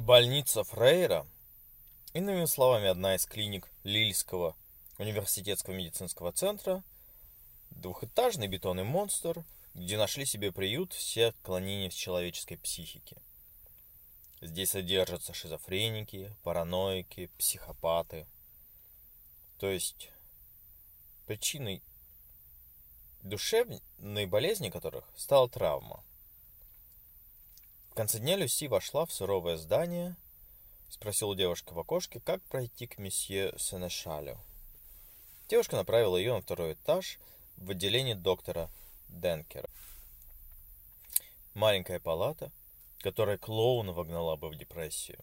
Больница Фрейра, иными словами, одна из клиник Лильского университетского медицинского центра, двухэтажный бетонный монстр, где нашли себе приют все отклонения в человеческой психике. Здесь содержатся шизофреники, параноики, психопаты. То есть причиной душевной болезни которых стала травма. Конце дня Люси вошла в суровое здание, спросила девушка в окошке, как пройти к месье Сенешалю. Девушка направила ее на второй этаж в отделение доктора Денкера. Маленькая палата, которая клоуна вогнала бы в депрессию.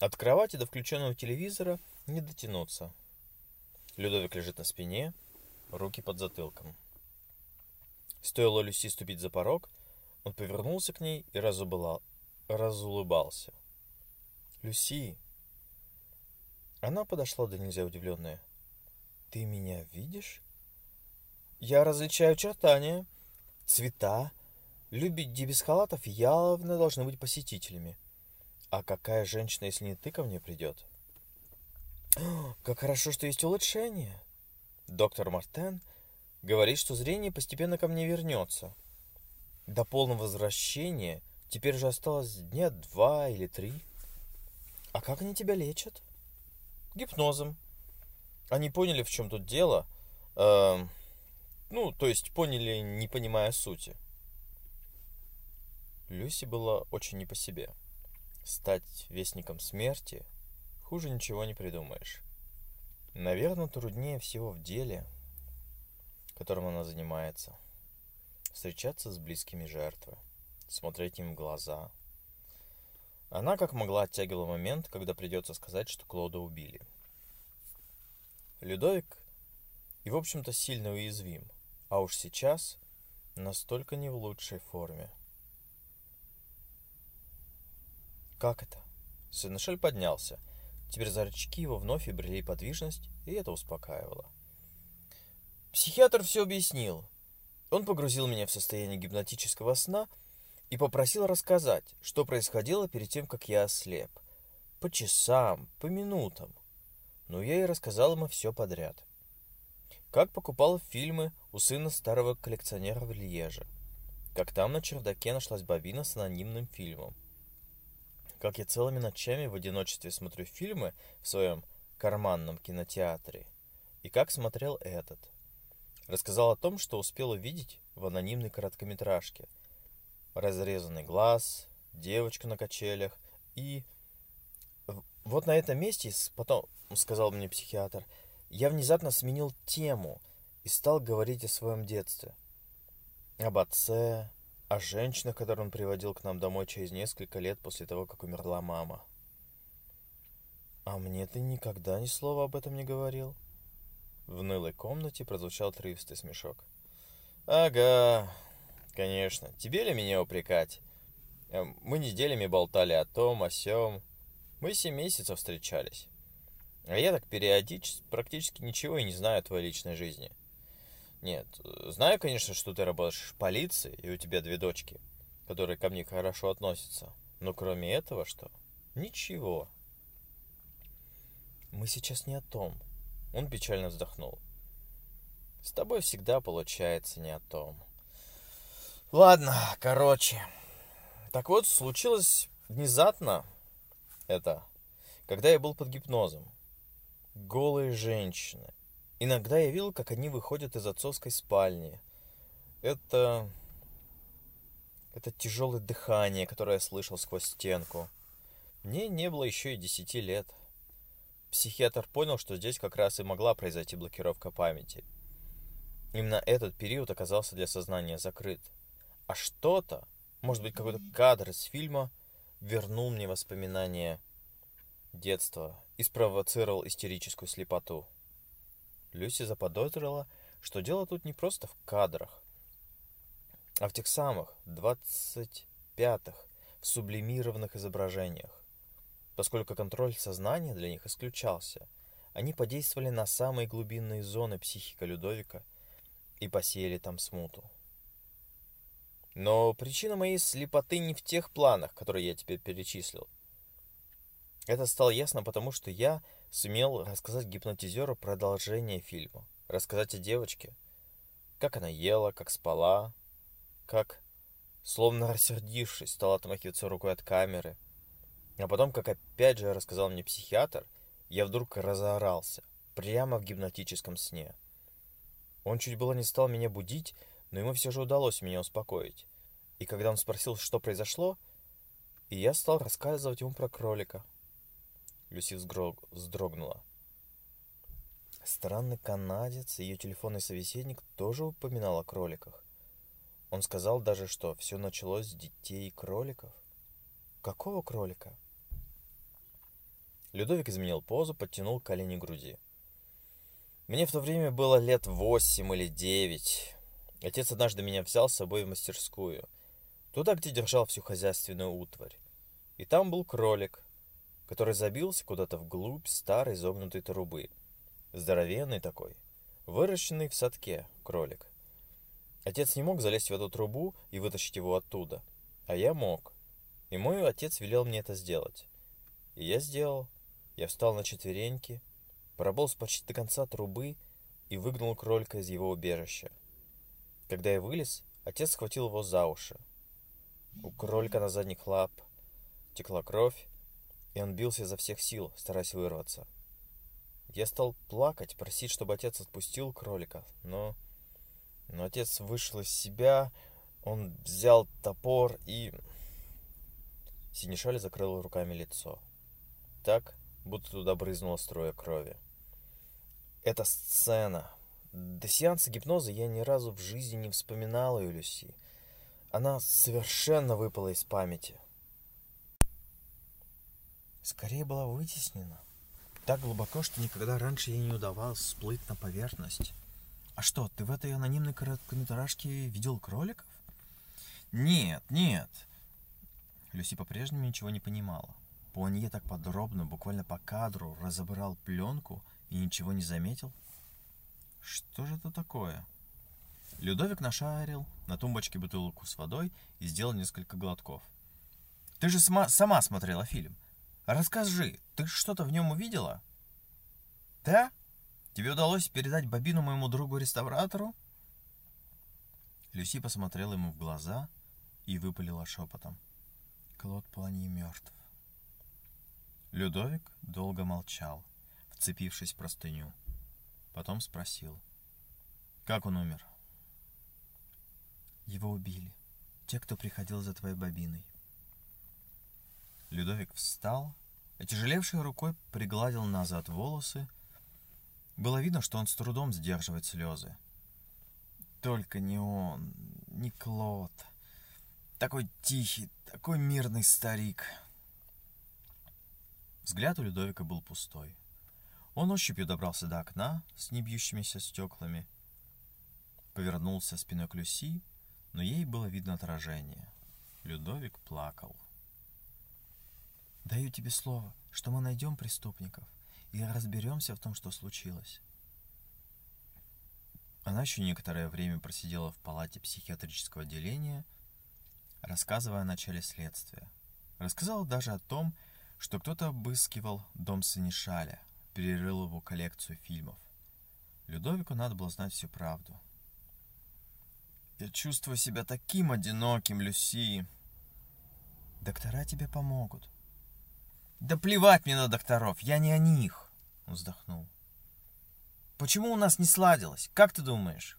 От кровати до включенного телевизора не дотянуться. Людовик лежит на спине, руки под затылком. Стоило Люси ступить за порог, он повернулся к ней и разубыла... разулыбался. «Люси!» Она подошла до нельзя удивленная. «Ты меня видишь?» «Я различаю очертания, цвета. Люди без халатов явно должны быть посетителями. А какая женщина, если не ты ко мне придет?» «Как хорошо, что есть улучшение!» Доктор Мартен говорит, что зрение постепенно ко мне вернется. До полного возвращения теперь же осталось дня два или три. А как они тебя лечат? Гипнозом. Они поняли, в чем тут дело. Э, ну, то есть поняли, не понимая сути. Люси была очень не по себе. Стать вестником смерти хуже ничего не придумаешь. Наверное, труднее всего в деле, которым она занимается. Встречаться с близкими жертвы, смотреть им в глаза. Она как могла оттягивала момент, когда придется сказать, что Клода убили. Людовик и, в общем-то, сильно уязвим, а уж сейчас настолько не в лучшей форме. Как это? Сенешель поднялся. Теперь зрачки его вновь обрели подвижность, и это успокаивало. Психиатр все объяснил. Он погрузил меня в состояние гипнотического сна и попросил рассказать, что происходило перед тем, как я ослеп. По часам, по минутам. Но я и рассказал ему все подряд. Как покупал фильмы у сына старого коллекционера в Льеже. Как там на чердаке нашлась бобина с анонимным фильмом. Как я целыми ночами в одиночестве смотрю фильмы в своем карманном кинотеатре. И как смотрел этот – Рассказал о том, что успел увидеть в анонимной короткометражке. Разрезанный глаз, девочка на качелях и... Вот на этом месте, потом, сказал мне психиатр, я внезапно сменил тему и стал говорить о своем детстве. Об отце, о женщинах, которых он приводил к нам домой через несколько лет после того, как умерла мама. А мне ты никогда ни слова об этом не говорил. В нылой комнате прозвучал трывистый смешок. «Ага, конечно. Тебе ли меня упрекать? Э, мы неделями болтали о том, о сём. Мы семь месяцев встречались. А я так периодически практически ничего и не знаю о твоей личной жизни. Нет, знаю, конечно, что ты работаешь в полиции, и у тебя две дочки, которые ко мне хорошо относятся. Но кроме этого что? Ничего. Мы сейчас не о том. Он печально вздохнул. С тобой всегда получается не о том. Ладно, короче. Так вот, случилось внезапно это, когда я был под гипнозом. Голые женщины. Иногда я видел, как они выходят из отцовской спальни. Это... Это тяжелое дыхание, которое я слышал сквозь стенку. Мне не было еще и десяти лет. Психиатр понял, что здесь как раз и могла произойти блокировка памяти. Именно этот период оказался для сознания закрыт. А что-то, может быть какой-то кадр из фильма, вернул мне воспоминания детства и спровоцировал истерическую слепоту. Люси заподозрила, что дело тут не просто в кадрах, а в тех самых двадцать пятых в сублимированных изображениях. Поскольку контроль сознания для них исключался, они подействовали на самые глубинные зоны психика Людовика и посеяли там смуту. Но причина моей слепоты не в тех планах, которые я тебе перечислил. Это стало ясно, потому что я сумел рассказать гипнотизеру продолжение фильма. Рассказать о девочке, как она ела, как спала, как, словно рассердившись, стала отмахиваться рукой от камеры. А потом, как опять же рассказал мне психиатр, я вдруг разорался, прямо в гипнотическом сне. Он чуть было не стал меня будить, но ему все же удалось меня успокоить. И когда он спросил, что произошло, и я стал рассказывать ему про кролика. Люси вздрогнула. Странный канадец и ее телефонный собеседник тоже упоминал о кроликах. Он сказал даже, что все началось с детей кроликов. Какого кролика? Людовик изменил позу, подтянул колени к груди. Мне в то время было лет восемь или девять. Отец однажды меня взял с собой в мастерскую, туда, где держал всю хозяйственную утварь. И там был кролик, который забился куда-то вглубь старой изогнутой трубы. Здоровенный такой, выращенный в садке кролик. Отец не мог залезть в эту трубу и вытащить его оттуда, а я мог. И мой отец велел мне это сделать. И я сделал. Я встал на четвереньки, проболз почти до конца трубы и выгнул кролика из его убежища. Когда я вылез, отец схватил его за уши. У кролика на задних лап текла кровь, и он бился изо всех сил, стараясь вырваться. Я стал плакать, просить, чтобы отец отпустил кролика, но... Но отец вышел из себя, он взял топор и... Синишаль закрыл руками лицо. Так, будто туда брызнула струя крови. Эта сцена. До сеанса гипноза я ни разу в жизни не вспоминал ее Люси. Она совершенно выпала из памяти. Скорее была вытеснена. Так глубоко, что никогда раньше ей не удавалось всплыть на поверхность. А что, ты в этой анонимной короткометражке видел кроликов? Нет, нет. Люси по-прежнему ничего не понимала. Пуанье так подробно, буквально по кадру, разобрал пленку и ничего не заметил. Что же это такое? Людовик нашарил на тумбочке бутылку с водой и сделал несколько глотков. Ты же сама, сама смотрела фильм. Расскажи, ты что-то в нем увидела? Да? Тебе удалось передать бобину моему другу-реставратору? Люси посмотрела ему в глаза и выпалила шепотом. Клод Плани мертв. Людовик долго молчал, вцепившись в простыню. Потом спросил. Как он умер? Его убили. Те, кто приходил за твоей бобиной. Людовик встал, отяжелевшей рукой пригладил назад волосы. Было видно, что он с трудом сдерживает слезы. Только не он, не Клод. Такой тихий, такой мирный старик. Взгляд у Людовика был пустой. Он ощупью добрался до окна с небьющимися стеклами, повернулся спиной к Люси, но ей было видно отражение. Людовик плакал. «Даю тебе слово, что мы найдем преступников и разберемся в том, что случилось». Она еще некоторое время просидела в палате психиатрического отделения, рассказывая о начале следствия. Рассказала даже о том, что кто-то обыскивал дом Санишаля, перерыл его коллекцию фильмов. Людовику надо было знать всю правду. «Я чувствую себя таким одиноким, Люси!» «Доктора тебе помогут». «Да плевать мне на докторов, я не о них!» Он вздохнул. «Почему у нас не сладилось? Как ты думаешь?»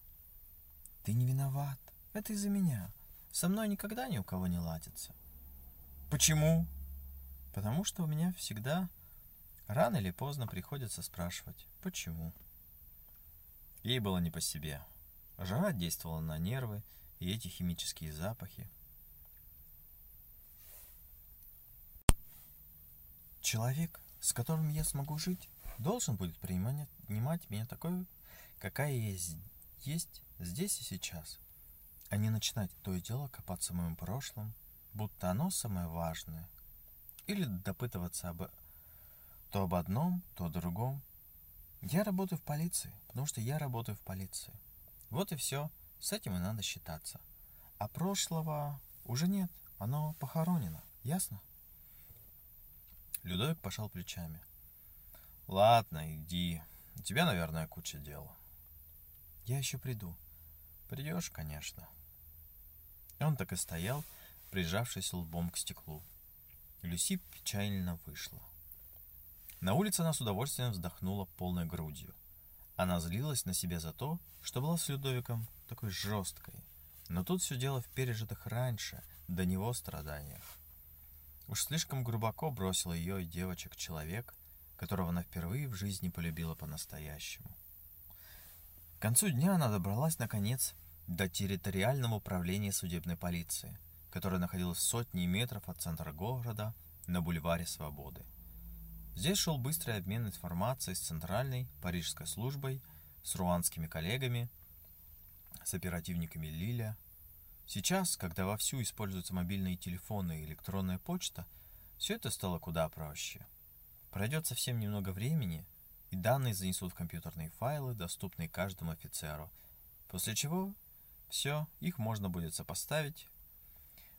«Ты не виноват. Это из-за меня. Со мной никогда ни у кого не ладится». «Почему?» Потому что у меня всегда рано или поздно приходится спрашивать, почему. Ей было не по себе. Жара действовала на нервы, и эти химические запахи. Человек, с которым я смогу жить, должен будет принимать, меня такой, какая есть, есть здесь и сейчас, а не начинать то и дело копаться в моем прошлом, будто оно самое важное, или допытываться об то об одном, то о другом. Я работаю в полиции, потому что я работаю в полиции. Вот и все. С этим и надо считаться. А прошлого уже нет. Оно похоронено. Ясно? Людовик пошел плечами. Ладно, иди. У тебя, наверное, куча дел. Я еще приду. Придешь, конечно. Он так и стоял, прижавшись лбом к стеклу. Люси печально вышла. На улице она с удовольствием вздохнула полной грудью. Она злилась на себя за то, что была с Людовиком такой жесткой. Но тут все дело в пережитых раньше, до него страданиях. Уж слишком глубоко бросил ее и девочек человек, которого она впервые в жизни полюбила по-настоящему. К концу дня она добралась, наконец, до территориального управления судебной полиции, которое находилось в сотни метров от центра города на бульваре Свободы. Здесь шел быстрый обмен информацией с центральной парижской службой, с руанскими коллегами, с оперативниками Лиля. Сейчас, когда вовсю используются мобильные телефоны и электронная почта, все это стало куда проще. Пройдет совсем немного времени, и данные занесут в компьютерные файлы, доступные каждому офицеру, после чего все, их можно будет сопоставить,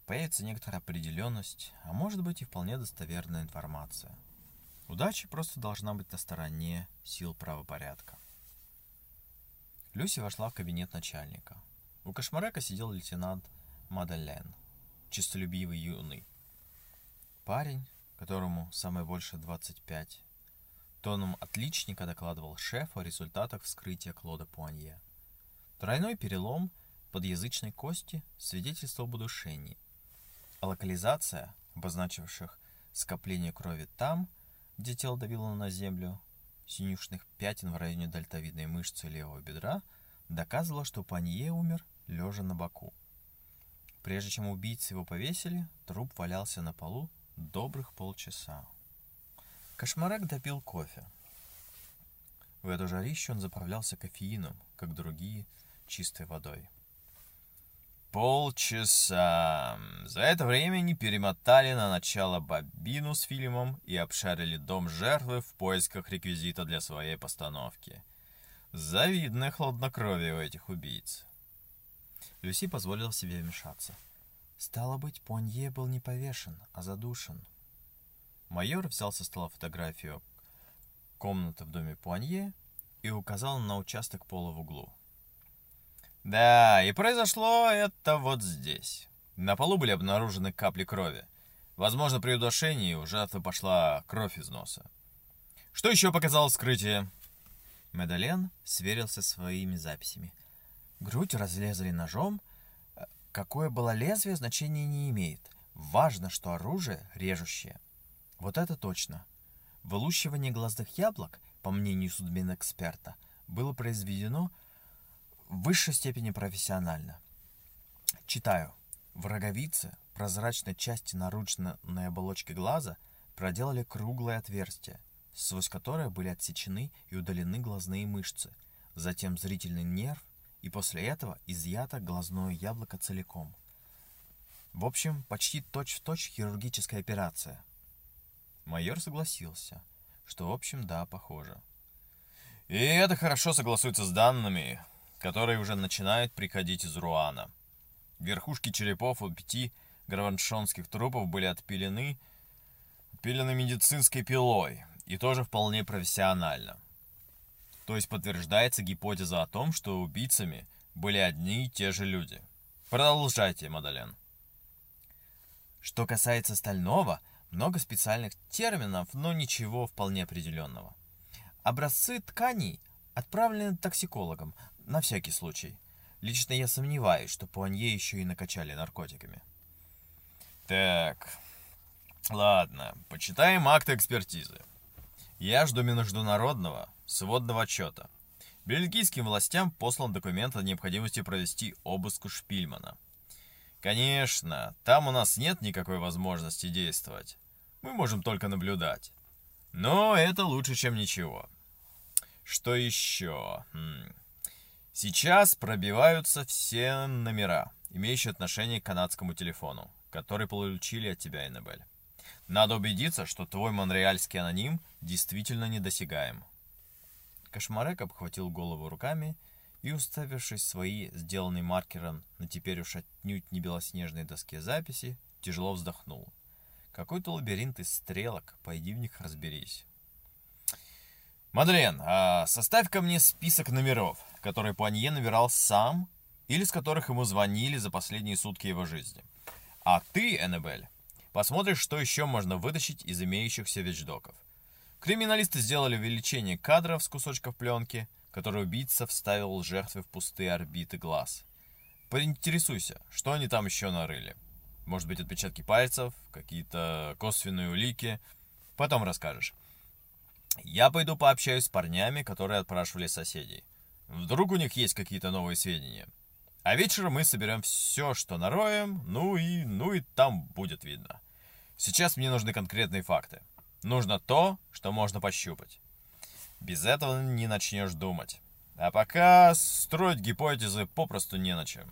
появится некоторая определенность, а может быть и вполне достоверная информация. Удача просто должна быть на стороне сил правопорядка. Люси вошла в кабинет начальника. У Кошмарека сидел лейтенант Мадален, честолюбивый юный. Парень, которому самое больше 25, тоном отличника докладывал шефу о результатах вскрытия Клода Пуанье. Тройной перелом подъязычной кости свидетельствовал об удушении, а локализация, обозначивших скопление крови там, где тело давило на землю, синюшных пятен в районе дельтовидной мышцы левого бедра, доказывала, что Панье умер лежа на боку. Прежде чем убийцы его повесили, труп валялся на полу добрых полчаса. Кошмарек допил кофе. В эту жарищу он заправлялся кофеином, как другие, чистой водой. Полчаса. За это время они перемотали на начало бобину с фильмом и обшарили дом жертвы в поисках реквизита для своей постановки. Завидное хладнокровие у этих убийц. Люси позволила себе вмешаться. Стало быть, Понье был не повешен, а задушен. Майор взял со стола фотографию комнаты в доме Пуанье и указал на участок пола в углу. Да, и произошло это вот здесь. На полу были обнаружены капли крови. Возможно, при удушении у жертвы пошла кровь из носа. Что еще показало вскрытие? Медален сверился своими записями. Грудь разрезали ножом. Какое было лезвие, значения не имеет. Важно, что оружие режущее. Вот это точно. Вылущивание глазных яблок, по мнению судмедэксперта, было произведено в высшей степени профессионально. Читаю. В роговице, прозрачной части наружной оболочки глаза, проделали круглое отверстие, сквозь которое были отсечены и удалены глазные мышцы, затем зрительный нерв, и после этого изъято глазное яблоко целиком. В общем, почти точь-в-точь -точь хирургическая операция. Майор согласился, что в общем да, похоже. И это хорошо согласуется с данными, которые уже начинают приходить из Руана. Верхушки черепов у пяти граваншонских трупов были отпилены, отпилены медицинской пилой, и тоже вполне профессионально. То есть подтверждается гипотеза о том, что убийцами были одни и те же люди. Продолжайте, Мадален. Что касается остального, много специальных терминов, но ничего вполне определенного. Образцы тканей отправлены токсикологам, на всякий случай. Лично я сомневаюсь, что Пуанье еще и накачали наркотиками. Так, ладно, почитаем акты экспертизы. Я жду международного сводного отчета. Бельгийским властям послан документ о необходимости провести обыск у Шпильмана. Конечно, там у нас нет никакой возможности действовать. Мы можем только наблюдать. Но это лучше, чем ничего. Что еще? Хм. Сейчас пробиваются все номера, имеющие отношение к канадскому телефону, который получили от тебя, Эннабель. Надо убедиться, что твой монреальский аноним действительно недосягаем. Кошмарек обхватил голову руками и, уставившись свои, сделанные маркером на теперь уж отнюдь не белоснежной доске записи, тяжело вздохнул. Какой-то лабиринт из стрелок, пойди в них разберись. Мадлен, а составь-ка мне список номеров, которые Пуанье набирал сам или с которых ему звонили за последние сутки его жизни. А ты, Эннебель, посмотришь, что еще можно вытащить из имеющихся вещдоков. Криминалисты сделали увеличение кадров с кусочков пленки, которые убийца вставил жертве в пустые орбиты глаз. Поинтересуйся, что они там еще нарыли. Может быть, отпечатки пальцев, какие-то косвенные улики. Потом расскажешь. Я пойду пообщаюсь с парнями, которые отпрашивали соседей. Вдруг у них есть какие-то новые сведения. А вечером мы соберем все, что нароем, ну и, ну и там будет видно. Сейчас мне нужны конкретные факты. Нужно то, что можно пощупать. Без этого не начнешь думать. А пока строить гипотезы попросту не на чем.